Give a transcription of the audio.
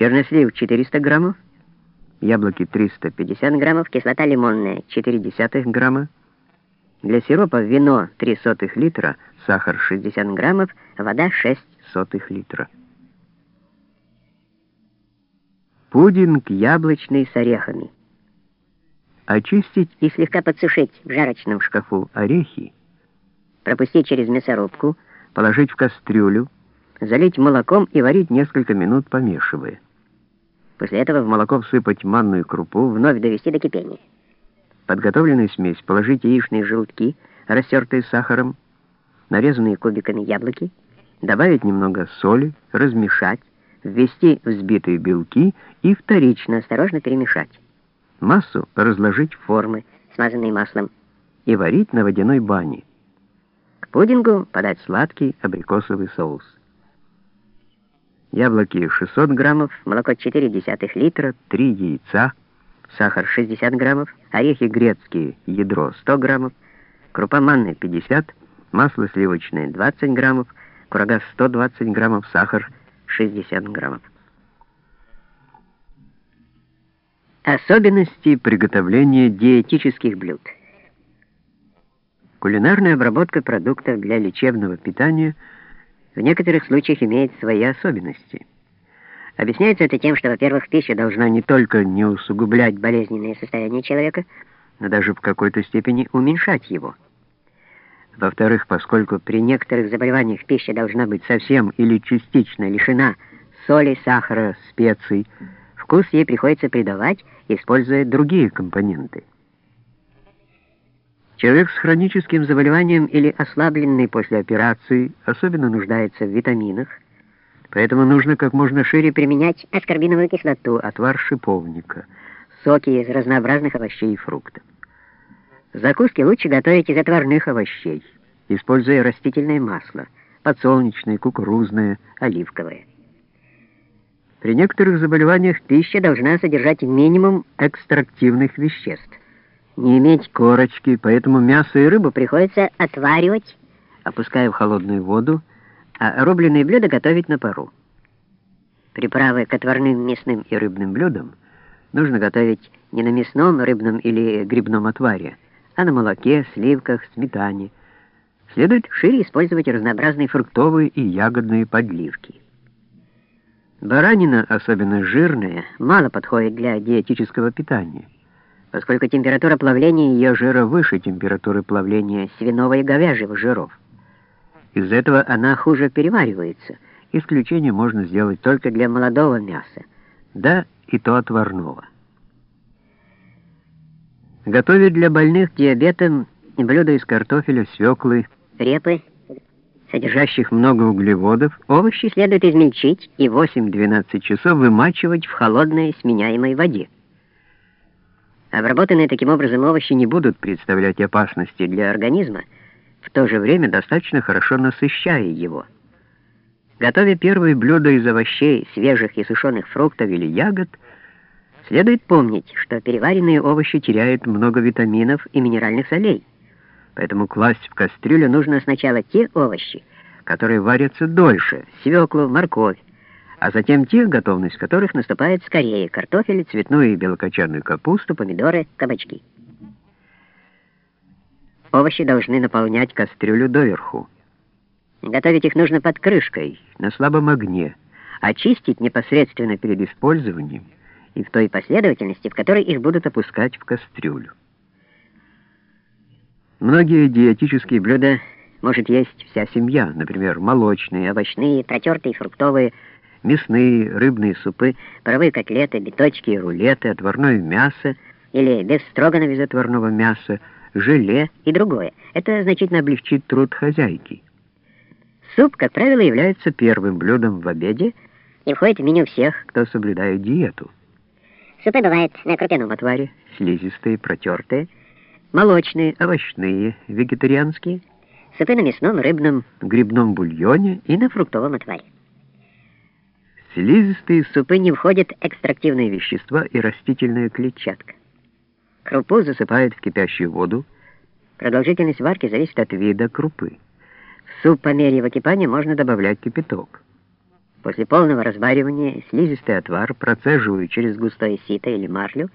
чернослив 400 граммов, яблоки 350 граммов, кислота лимонная 0,4 грамма, для сиропа вино 3 сотых литра, сахар 60 граммов, вода 6 сотых литра. Пудинг яблочный с орехами. Очистить и слегка подсушить в жарочном шкафу орехи, пропустить через мясорубку, положить в кастрюлю, залить молоком и варить несколько минут, помешивая. После этого в молоко всыпать манную крупу, вновь довести до кипения. Подготовленную смесь положить яичные желтки, растертые сахаром, нарезанные кубиками яблоки, добавить немного соли, размешать, ввести взбитые белки и вторично осторожно перемешать. Массу разложить в формы, смазанные маслом, и варить на водяной бане. К пудингу подать сладкий абрикосовый соус яблоки 600 граммов, молоко 0,4 литра, 3 яйца, сахар 60 граммов, орехи грецкие, ядро 100 граммов, крупа манная 50, масло сливочное 20 граммов, курага 120 граммов, сахар 60 граммов. Особенности приготовления диетических блюд. Кулинарная обработка продуктов для лечебного питания – в некоторых случаях имеет свои особенности. Объясняется это тем, что, во-первых, пища должна не только не усугублять болезненное состояние человека, но даже в какой-то степени уменьшать его. Во-вторых, поскольку при некоторых заболеваниях пища должна быть совсем или частично лишена соли, сахара, специй, вкус ей приходится придавать, используя другие компоненты. Человек с хроническим заболеванием или ослабленный после операции особенно нуждается в витаминах, поэтому нужно как можно шире применять аскорбиновую кислоту, отвар шиповника, соки из разнообразных овощей и фруктов. Закуски лучше готовить из отварных овощей, используя растительное масло, подсолнечное, кукурузное, оливковое. При некоторых заболеваниях пища должна содержать минимум экстрактивных веществ не иметь корочки, поэтому мясо и рыбу приходится отваривать, опуская в холодную воду, а рубленые блюда готовить на пару. Приправы к отварным мясным и рыбным блюдам нужно готовить не на мясном, рыбном или грибном отваре, а на молоке, сливках, сметане. Следует шире использовать разнообразные фруктовые и ягодные подливки. Баранина, особенно жирная, мало подходит для диетического питания поскольку температура плавления ее жира выше температуры плавления свиного и говяжьего жиров. Из-за этого она хуже переваривается. Исключение можно сделать только для молодого мяса, да и то отварного. Готовить для больных диабетом блюда из картофеля, свеклы, репы, содержащих много углеводов, овощи следует измельчить и 8-12 часов вымачивать в холодной сменяемой воде. Обработанные таким образом овощи не будут представлять опасности для организма, в то же время достаточно хорошо насыщая его. Готовя первые блюда из овощей, свежих и сушеных фруктов или ягод, следует помнить, что переваренные овощи теряют много витаминов и минеральных солей. Поэтому класть в кастрюлю нужно сначала те овощи, которые варятся дольше, свеклу, морковь, а затем те, готовность которых наступает скорее, картофель, цветную и белокочанную капусту, помидоры, кабачки. Овощи должны наполнять кастрюлю доверху. Готовить их нужно под крышкой, на слабом огне, очистить непосредственно перед использованием и в той последовательности, в которой их будут опускать в кастрюлю. Многие диетические блюда может есть вся семья, например, молочные, овощные, протертые, фруктовые, мясные, рыбные супы, паровые котлеты, биточки, рулеты, отварное мясо или без строганов из отварного мяса, желе и другое. Это значительно облегчит труд хозяйки. Суп, как правило, является первым блюдом в обеде и входит в меню всех, кто соблюдает диету. Супы бывают на крупяном отваре, слизистые, протертые, молочные, овощные, вегетарианские, супы на мясном, рыбном, грибном бульоне и на фруктовом отваре слизистые супы не входят экстрактивные вещества и растительная клетчатка. Крупу засыпают в кипящую воду. Продолжительность варки зависит от вида крупы. В суп по мере выкипания можно добавлять кипяток. После полного разваривания слизистый отвар процеживаю через густое сито или марлю,